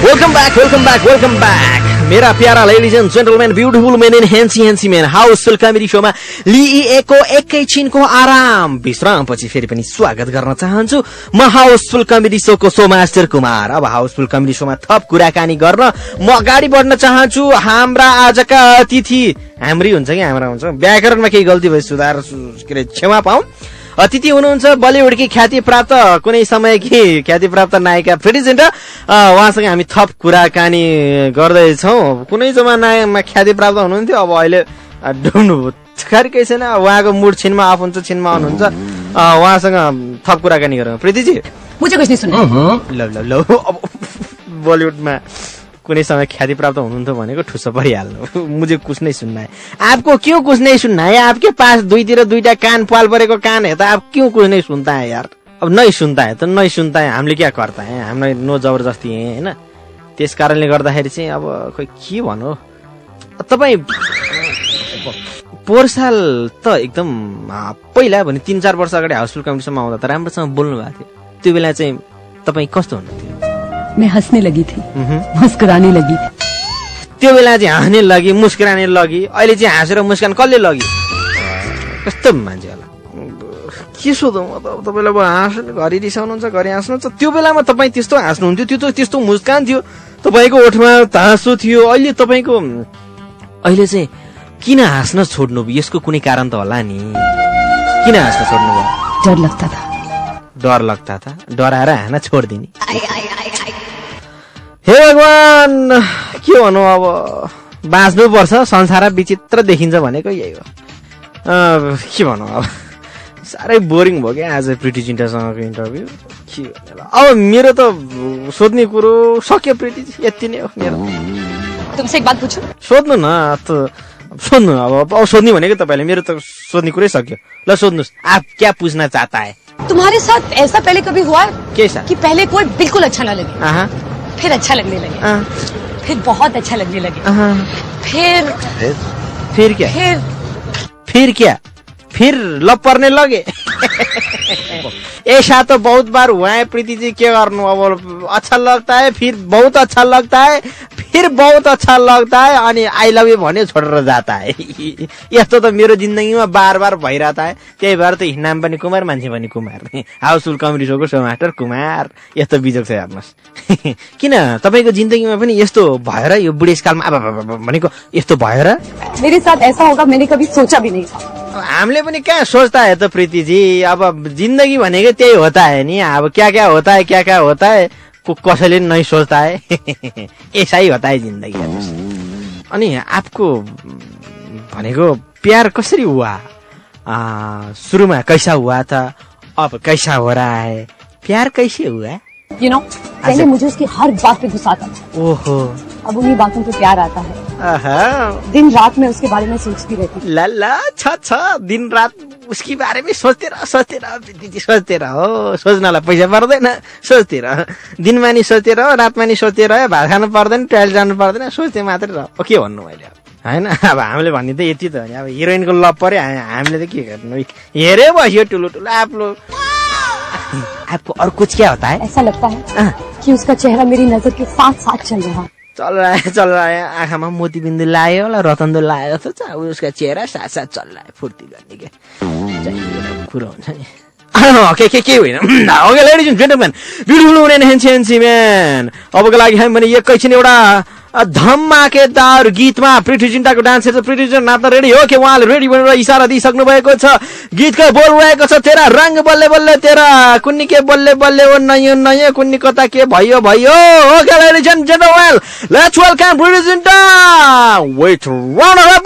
Welcome back welcome back welcome back मेरा para ladies and gentlemen beautiful men in हेन्सी हेन्सी मेन हाउसफुल कमेडी सोमा लिइएको एकैछिनको आराम। विश्रामपछि फेरि पनि स्वागत गर्न चाहन्छु म हाउसफुल कमेडी सोको सो मास्टर कुमार। अब हाउसफुल कमेडी सोमा थप कुराकानी गर्न म अगाडि बढ्न चाहन्छु हाम्रा आजका अतिथि। हाम्री हुन्छ कि हाम्रा हुन्छ? व्याकरणमा केही गल्ती भए सुधार के अरे क्षमा पाऊँ। अतिथि हुनुहुन्छ बलिउडकी ख्याति प्राप्त कुनै समयकी ख्याति प्राप्त नायिका प्रेजेन्ट उहाँसँग हामी थप कुराकानी गर्दैछौँ। कुनै जमानामा ख्याति प्राप्त हुनुहुन्थ्यो अब अहिले डुब्नु खारिकै छैन। उहाँको मुड छिनमा अफ हुन्छ छिनमा अन हुन्छ। अ, उहाँसँग थप कुराकानी गरौँ। प्रीतिजी? मुझे कुछ नहीं सुनना। ल ल ल अब बलिउडमा। कुनै समय ख्याति प्राप्त हुनुहुन्थ्यो भनेको ठुसो परिहाल्नु। मुझे कुछ नहीं सुनना है आपको क्यों कुछ नहीं सुनना है आपके पास दुईतिर दुईटा कान पाल परेको कान है त आप क्यों कुछ नहीं सुनता है यार? अब नहीं सुनता है त नहीं सुनता है हामीले क्या करता है? हामीलाई नो जबरजस्ती है होइन? त्यस कारणले गर्दाखेरि चाहिँ अब खोइ के भनौँ तपाईँ पोहोर त एकदम पहिला भने तिन चार वर्ष अगाडि हाउसफुल कम्पिटिसनमा आउँदा त राम्रोसँग बोल्नु भएको थियो। त्यो बेला चाहिँ तपाईँ कस्तो हुनुहुन्थ्यो? मैं हंसने लगी थी। मुस्कुराने लगी थी। त्यो बेला चाहिँ हाँस्ने लगी मुस्कुराने लगी अहिले चाहिँ हाँसेर मुस्कान कसले लगी? कस्तो मान्छे होला। के सोधौँ म त? अब तपाईँलाई अब हाँस्नु घरि रिसाउनुहुन्छ घरि हाँस्नुहुन्छ। त्यो बेलामा तपाईँ त्यस्तो हाँस्नुहुन्थ्यो त्यो त त्यस्तो मुस्कान थियो। तपाईँको ओठमा हाँसो थियो। अहिले तपाईँको अहिले चाहिँ किन हाँस्न छोड्नु यसको कुनै कारण त होला नि। किन हाँस्न छोड्नु भयो? डर लगता था। डर लाग्दा था। डराएर हाँस्न छोडिदिने। हे भगवान! के भनौँ अब? बाँच्नुपर्छ संसार विचित्र देखिन्छ भनेको यही हो। अँ, के भनौँ अब? साह्रै बोरिङ भयो क्या आज प्रिटी चिन्टासँगको इन्टरभ्यू के। अब मेरो त सोध्ने कुरो सक्यो प्रिटी यति नै हो मेरो। तुमसे एक बात पूछूं? सोध्नु न त सोध्नु अब अब सोध्ने भनेको तपाईँले मेरो त सोध्ने कुरै सक्यो। ल सोध्नुहोस् आप क्या पूछना चाहता है? तुम्हारे साथ ऐसा पहले कभी हुआ है कैसा कि पहले कोई बिल्कुल अच्छा ना लगे? फिर अच्छा लगने लगे। फिर बहुत अच्छा लगने लगे। फिर फिर? क्या? फिर फिर क्या? फिर लप पढ़ने लगे। ऐसा तो बहुत बार हुआ है प्रीति जी के गर्नु अब? अच्छा लगता है फिर बहुत अच्छा लगता है फिर बहुत अच्छा लगता है अनि आई लभ यु भन्यो छोडेर जाता है। यस्तो त मेरो जिन्दगीमा बार बार भइरहेको है। त्यही भएर त नाम पनि कुमार मान्छे पनि कुमार। हाउसफुल कमेडी सोको सो मास्टर कुमार। यस्तो बिजोग छ हेर्नुहोस्। किन? तपाईँको जिन्दगीमा पनि यस्तो भएर यो बुढेसकालमा भनेको यस्तो भएर? मेरे साथ ऐसा होगा मैंने कभी सोचा भी नहीं था। हामीले पनि कहाँ सोच्ता है त प्रीति जी अब जिन्दगी भनेको त्यही होता है नि। अब क्या क्या होता है क्या क्या होता है को कसैले नहीं सोच्ता है ऐसा ही होता है जिन्दगी। अनि आपको भनेको प्यार कसरी हुआ? आ, सुरुमा कैसा हुआ था अब कैसा हो रहा है? प्यार कैसे हुआ? यू नो पहले। मुझे उसकी हर बात पे गुस्सा आता था। ओहो। अब उन्हीं बातों पे प्यार आता है। दिन रात में उसके बारे में सोचती रहती ला ला छ छ दिन रात उसकी बारे में सोचते रह सोचते रह दिदी सोचते रहो। सोच्नलाई पैसा पर्दैन सोच्थे रह। दिनमा नि सोच्थे रह रातमा नि सोच्थे रह भात खानु पर्दैन टोइलेट जानु पर्दैन सोच्थे मात्रै रह। के भन्नु मैले अब? होइन अब हामीले भन्ने त यति त हो नि। अब हिरोइनको लभ पऱ्यो हा- हामीले त के गर्नु? हेरे बस्यो ठुलो ठुलो आफ्नो आपको और कुछ क्या होता है? ऐसा लगता है कि उसका चेहरा मेरी नजर के साथ साथ चल रहा। है चल रहा है चल रहा है आँखामा मोतीबिन्दु लाग्यो होला रतन्दो जस्तो छ। उसका चेहरा साथ साथ फुर्ती गर्ने के? कुरो हुन्छ नि। के के के होइन? अबको लागि हामी भने एकैछिन एउटा धमाकेदार गीतमा पृथ्वी चिन्ताको डान्स हेर्छ। पृथ्वी नाच्न रेडी हो कि उहाँले रेडी भनेर इसारा दिइसक्नु भएको छ। गीतको बोल रहेको छ तेरा रङ बल्ले बल्ले तेरा कुन्नी के बल्ले बल्ले ओ नयाँ नयाँ कुन्नी कता के भयो भयो। Okay ladies and gentlemen let's welcome Prithvi Chinta with round of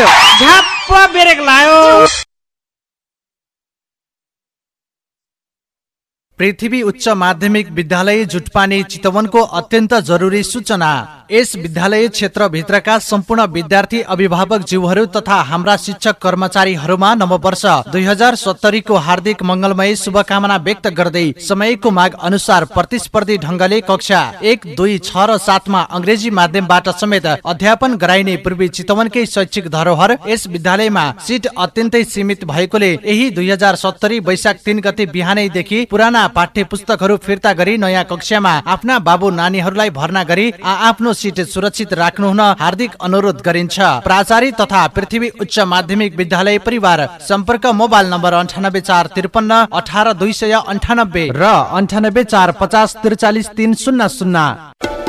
नचदा रातो बत्ती बोल्यो झ्याप्प ब्रेक लायो पृथ्वी उच्च माध्यमिक विद्यालय जुटपानी चितवनको अत्यन्त जरुरी सूचना। यस विद्यालय क्षेत्रभित्रका सम्पूर्ण विद्यार्थी अभिभावक जीवहरू तथा हाम्रा शिक्षक कर्मचारीहरूमा नववर्ष दुई हजार सत्तरीको हार्दिक मङ्गलमय शुभकामना व्यक्त गर्दै समयको माग अनुसार प्रतिस्पर्धी ढङ्गले कक्षा एक दुई छ र सातमा अङ्ग्रेजी माध्यमबाट समेत अध्यापन गराइने पूर्वी चितवनकै शैक्षिक धरोहर यस विद्यालयमा सिट अत्यन्तै सीमित भएकोले यही दुई हजार सत्तरी वैशाख तिन गते बिहानैदेखि पुराना पाठ्य पुस्तकहरू फिर्ता गरी नयाँ कक्षामा आफ्ना बाबु नानीहरूलाई भर्ना गरी आफ्नो सिट सुरक्षित राख्नु हुन हार्दिक अनुरोध गरिन्छ। प्राचार्य तथा पृथ्वी उच्च माध्यमिक विद्यालय परिवार सम्पर्क मोबाइल नम्बर अन्ठानब्बे चार त्रिपन्न अठार दुई सय अन्ठानब्बे र अन्ठानब्बे चार पचास त्रिचालिस तिन शून्य शून्य।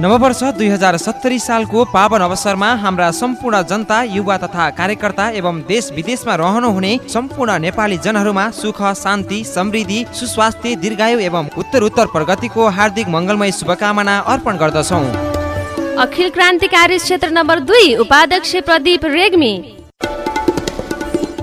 नववर्ष दुई हजार सत्तरी सालको पावन अवसरमा हाम्रा सम्पूर्ण जनता युवा तथा कार्यकर्ता एवं देश विदेशमा रहनुहुने सम्पूर्ण नेपाली जनहरूमा सुख शान्ति समृद्धि सुस्वास्थ्य दीर्घायु एवं उत्तर उत्तर प्रगतिको हार्दिक मङ्गलमय शुभकामना अर्पण गर्दछौँ। अखिल क्रान्तिकारी क्षेत्र नम्बर दुई उपाध्यक्ष Pradeep Regmi.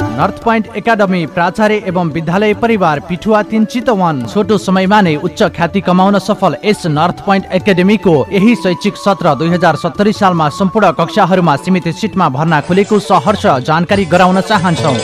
North point academy प्राचार्य एवं विद्यालय परिवार पिठुवा तिन चितवन छोटो समयमा नै उच्च ख्याति कमाउन सफल यस नर्थ पोइन्ट एकाडेमीको यही शैक्षिक सत्र दुई हजार सत्तरी सालमा सम्पूर्ण कक्षाहरूमा सीमित सिटमा भर्ना खुलेको सहर्ष जानकारी गराउन चाहन्छौ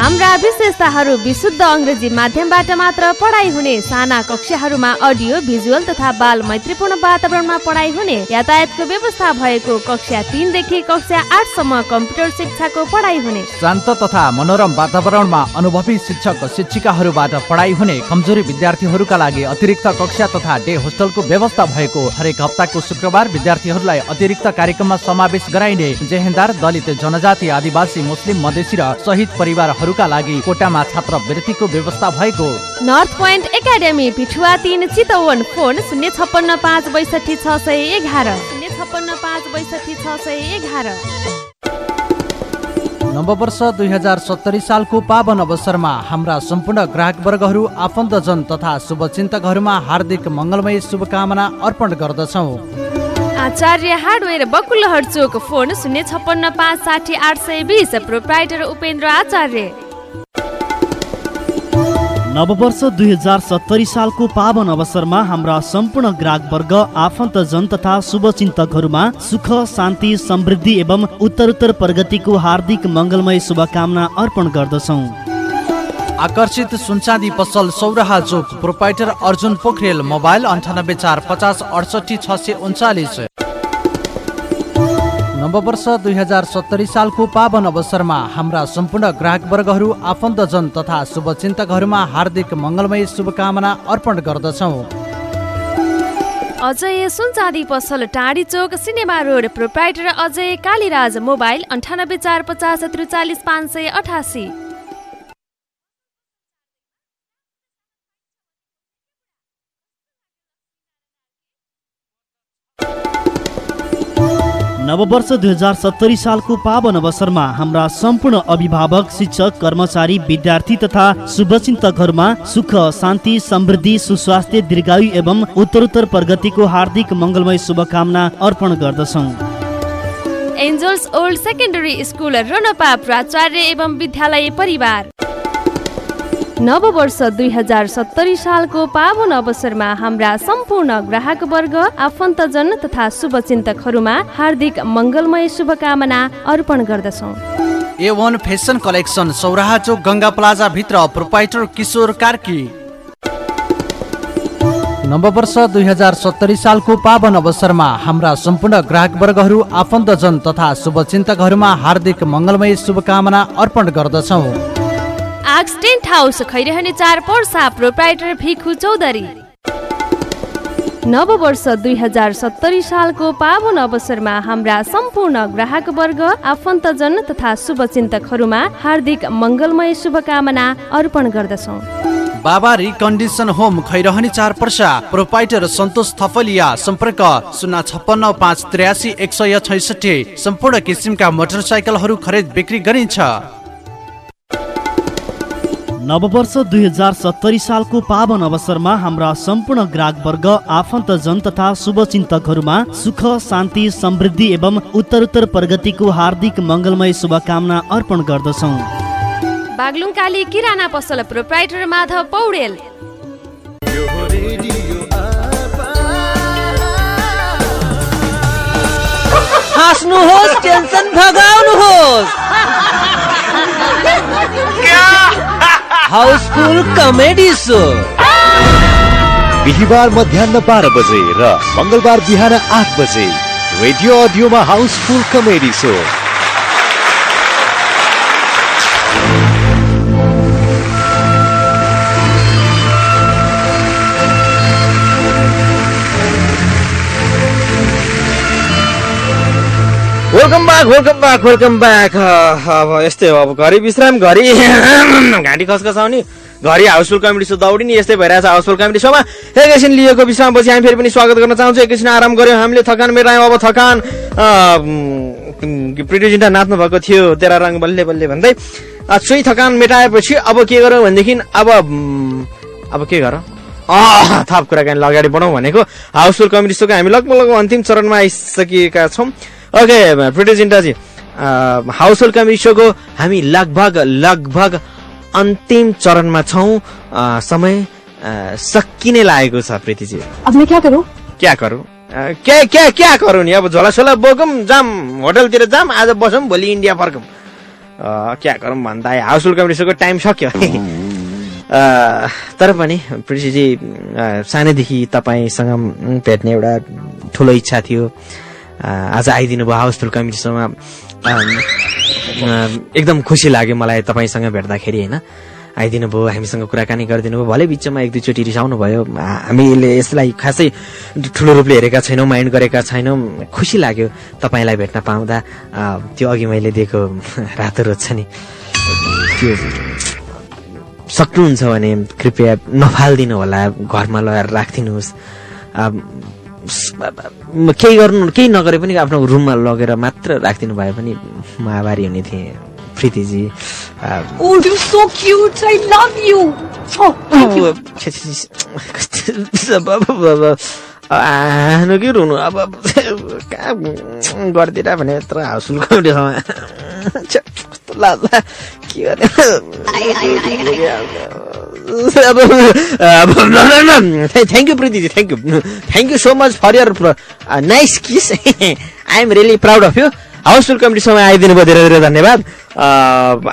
हाम्रा विशेषताहरू विशुद्ध अङ्ग्रेजी माध्यमबाट मात्र पढाइ हुने साना कक्षाहरूमा अडियो भिजुअल तथा बाल मैत्रीपूर्ण वातावरणमा पढाइ हुने यातायातको व्यवस्था भएको कक्षा तिनदेखि कक्षा आठसम्म कम्प्युटर शिक्षाको पढाइ हुने। शान्त तथा मनोरम वातावरणमा अनुभवी शिक्षक शिक्षिकाहरूबाट पढाइ हुने कमजोरी विद्यार्थीहरूका लागि अतिरिक्त कक्षा तथा डे होस्टलको व्यवस्था भएको हरेक हप्ताको शुक्रबार विद्यार्थीहरूलाई अतिरिक्त कार्यक्रममा समावेश गराइने जेहेन्दार दलित जनजाति आदिवासी मुस्लिम मधेसी र शहीद परिवारहरूका लागि कोटामा छात्रवृत्तिको व्यवस्था भएको। नर्थ पोइन्ट एकाडेमी पिठुवा तिन चितवन फोन शून्य छप्पन्न पाँच बैसठी छ सय एघार। शून्य छप्पन्न पाँच बैसठी छ सय एघार। नववर्ष दुई हजार सत्तरी सालको पावन अवसरमा हाम्रा सम्पूर्ण ग्राहक वर्गहरू आफन्तजन तथा शुभचिन्तकहरूमा हार्दिक मङ्गलमय शुभकामना अर्पण गर्दछौ। आचार्य हार्डवेयर बकुलहर चोक फोन शून्य छप्पन्न पाँच साठी आठ सय बिस प्रोप्राइटर उपेन्द्र आचार्य। नववर्ष दुई हजार सत्तरी सालको पावन अवसरमा हाम्रा सम्पूर्ण ग्राहक वर्ग आफन्तजन तथा शुभचिन्तकहरूमा सुख शान्ति समृद्धि एवं उत्तरोत्तर प्रगतिको हार्दिक मङ्गलमय शुभकामना अर्पण गर्दछौँ। आकर्षित सुनचाँदी पसल सौराहा चोक प्रोपाइटर अर्जुन पोखरेल मोबाइल अन्ठानब्बे चार पचास अडसठी छ सय उन्चालिस। नववर्ष दुई हजार सत्तरी सालको पावन अवसरमा हाम्रा सम्पूर्ण ग्राहक वर्गहरू आफन्तजन तथा शुभचिन्तकहरूमा हार्दिक मङ्गलमय शुभकामना अर्पण गर्दछौ। अजय सुनचाँदी पसल Tadhi Chowk cinema road proprietor Ajay Kaliraj mobile अन्ठानब्बे चार पचास त्रिचालिस पाँच सय अठासी। नववर्ष दुई हजार सत्तरी सालको पावन अवसरमा हाम्रा सम्पूर्ण अभिभावक शिक्षक कर्मचारी विद्यार्थी तथा शुभचिन्तकहरूमा सुख शान्ति समृद्धि सुस्वास्थ्य दीर्घायु एवं उत्तरोत्तर प्रगतिको हार्दिक मङ्गलमय शुभकामना अर्पण गर्दछौँ। एन्जल्स ओल्ड सेकेन्डरी स्कुल रोनपा प्राचार्य एवं विद्यालय परिवार। नववर्ष दुई हजार सत्तरी सालको पावन अवसरमा हाम्रा सम्पूर्ण ग्राहक वर्ग आफन्तजन तथा शुभचिन्तकहरूमा हार्दिक मङ्गलमय शुभकामना अर्पण गर्दछौँ। A one fashion collection Sauraha Chowk Ganga plaza भित्र प्रोपाइटर किशोर कार्की। नववर्ष दुई हजार सत्तरी सालको पावन अवसरमा हाम्रा सम्पूर्ण ग्राहक वर्गहरू आफन्तजन तथा शुभचिन्तकहरूमा हार्दिक मङ्गलमय शुभकामना अर्पण गर्दछौँ। आक्स टेन्ट हाउस खैरहने चार पर्सा प्रोप्राइटर भिखु चौधरी। नववर्ष दुई हजार सत्तरी सालको पावन अवसरमा हाम्रा सम्पूर्ण ग्राहक वर्ग आफन्तजन तथा शुभचिन्तकहरूमा हार्दिक मङ्गलमय शुभकामना अर्पण गर्दछौँ। बाबा रिकन्डिसन होम खैरहनी चार पर्सा प्रोपाइटर सन्तोष थपलिया सम्पर्क शून्य छप्पन्न पाँच त्रियासी एक सय छैसठी। सम्पूर्ण किसिमका मोटरसाइकलहरू खरिद बिक्री गरिन्छ। नववर्ष दुई हजार सत्तरी सालको पावन अवसरमा हाम्रा सम्पूर्ण ग्राहक वर्ग आफन्तजन तथा शुभचिन्तकहरूमा सुख शान्ति समृद्धि एवं उत्तरोत्तर प्रगतिको हार्दिक मङ्गलमय शुभकामना अर्पण गर्दछौँ। बागलुङ काली किराना पसल प्रोप्राइटर माधव पौडेल। हाँस्नुहोस् टेन्सन भगाउनुहोस्। Housefull comedy show. बिहिबार मध्याह बाह्र बजे र मङ्गलबार बिहान आठ बजे radio अडियोमा housefull comedy show. Back welcome back welcome back अब यस्तै हो अब घरि विश्राम घरि घाँटी खसखसाउने घरि हाउसफुल कमेडी सो दौडिने यस्तै भइरहेछ हाउसफुल कमेडी सोमा एकैछिन लिएको विश्रामपछि हामी फेरि पनि स्वागत गर्न चाहन्छौँ। एकैछिन आराम गऱ्यौँ हामीले थकान मेटायौँ अब थकान प्रिटिजिन्टा नाच्नु भएको थियो तेरा रङ बल्ले बल्ले भन्दै। सोही थकान मेटाएपछि अब के गरौँ भनेदेखि अब अब के गरौँ? थप कुराकानी अगाडि बढौँ भनेको हाउसफुल कमेडी सोको हामी लगभग लगभग अन्तिम चरणमा आइसकेका छौँ। ओके प्रिटिजिन्टाजी हाउसफुल कमेडी सोको हामी लगभग लगभग अन्तिम चरणमा छौँ समय सकिने लागेको छ प्रीतिजी अब मैं क्या करूँ क्या करूँ अ, क्या क्या क्या करूँ नि अब झोलासोला बोकौँ जाम होटलतिर जाम आज बसौँ भोलि इन्डिया फर्कौँ क्या गरौँ भन्दा हाउसफुल कमेडी सोको टाइम सक्यो तर पनि प्रिटिजी अ, सानैदेखि तपाईँसँग भेट्ने एउटा ठुलो इच्छा थियो आज आइदिनु भयो हाउसफुल अ, एकदम खुसी लाग्यो मलाई तपाईँसँग भेट्दाखेरि होइन? आइदिनु भयो हामीसँग कुराकानी गरिदिनु भयो। भले बिचमा एक दुईचोटि रिसाउनु भयो। हामीले यसलाई खासै ठुलो रूपले हेरेका छैनौँ माइन्ड गरेका छैनौँ। खुसी लाग्यो तपाईँलाई भेट्न पाउँदा। त्यो अघि मैले दिएको रातो रोज छ नि। त्यो सक्नुहुन्छ भने कृपया नफालिदिनु होला घरमा लगाएर राखिदिनुहोस्। केही गर्नु केही नगरे पनि आफ्नो रुममा लगेर मात्र राखिदिनु भए पनि म आभारी हुने थिएँ प्रीतिजी। आनु रुनु? अब कहाँ गरिदिएर भने यत्र हाउसफुल कस्तो लाग्ला। के गर्ने? Thank you प्रीतिजी thank you thank you so much for your nice kiss I am really proud of you housefull समय आइदिनु भयो धेरै धेरै धन्यवाद। अ,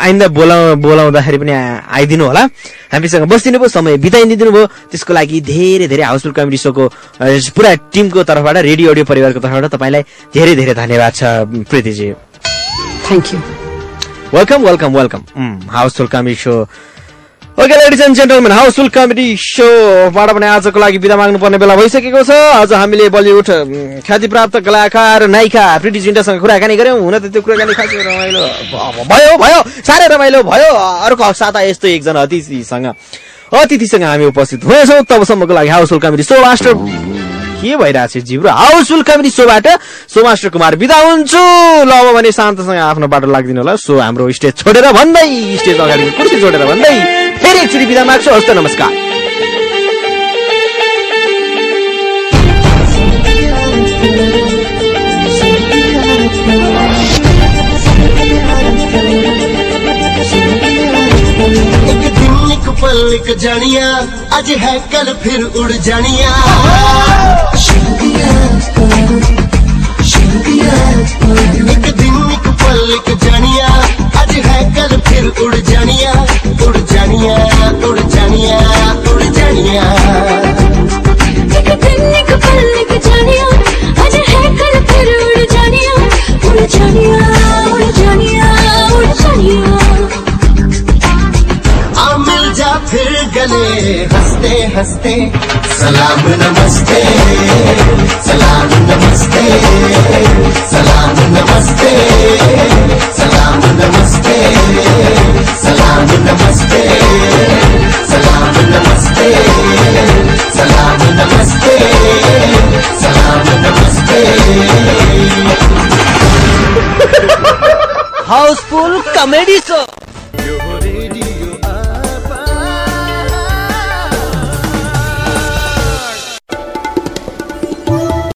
आइन्दा बोलाउ बोलाउँदाखेरि पनि आइदिनु होला। हामीसँग बसिदिनु भयो समय बिताइदिनु भयो। त्यसको लागि धेरै धेरै हाउसफुल कमेडी सोको पुरा टिमको तर्फबाट रेडियो अडियो परिवारको तर्फबाट तपाईँलाई धेरै धेरै धन्यवाद छ प्रीतिजी Thank you. Welcome welcome welcome Housefull comedy so okay ladies and gentlemen housefull comedy सोबाट पनि आजको लागि बिदा माग्नुपर्ने बेला भइसकेको छ। आज हामीले बलिउड उम्, ख्याति प्राप्त कलाकार नायिका प्रिटी जिन्टासँग कुराकानी गऱ्यौँ। हुन त त्यो कुराकानी खासै रमाइलो भयो भयो साह्रै रमाइलो भयो। अर्को साता यस्तो एकजना अतिथिसँग अतिथिसँग हामी उपस्थित हुनेछौँ। तबसम्मको लागि हाउसफुल कमेडी सो मास्टर के भइरहेको छ जिब्रो हाउसफुल कमेडी सोबाट सो मास्टर कुमार बिदा हुन्छु। ल अब भने शान्तसँग आफ्नो बाटो लाग्दिनु होला। सो हाम्रो स्टेज छोडेर भन्दै स्टेज अगाडिको कुर्सी छोडेर भन्दै। फिर एक एकचोटि विदा माग्छु हस्त नमस्कार। पलक जानिया अज है कल फिर उड़ जानिया। एक दिन पलक जानिया। अज है कल फिर उड़ जानिया। उड़ जानिया उड़ जानिया उड़ जानिया। है कल फिर उड़ जानिया। उड़ जानिया उड़ जानिया उड़ जानिया। फिर गले हँसते हँसते, सलाम नमस्ते सलाम नमस्ते सलाम नमस्ते सलाम नमस्ते सलाम नमस्ते सलाम नमस्ते सलाम नमस्ते सलाम नमस्ते। Housefull comedy so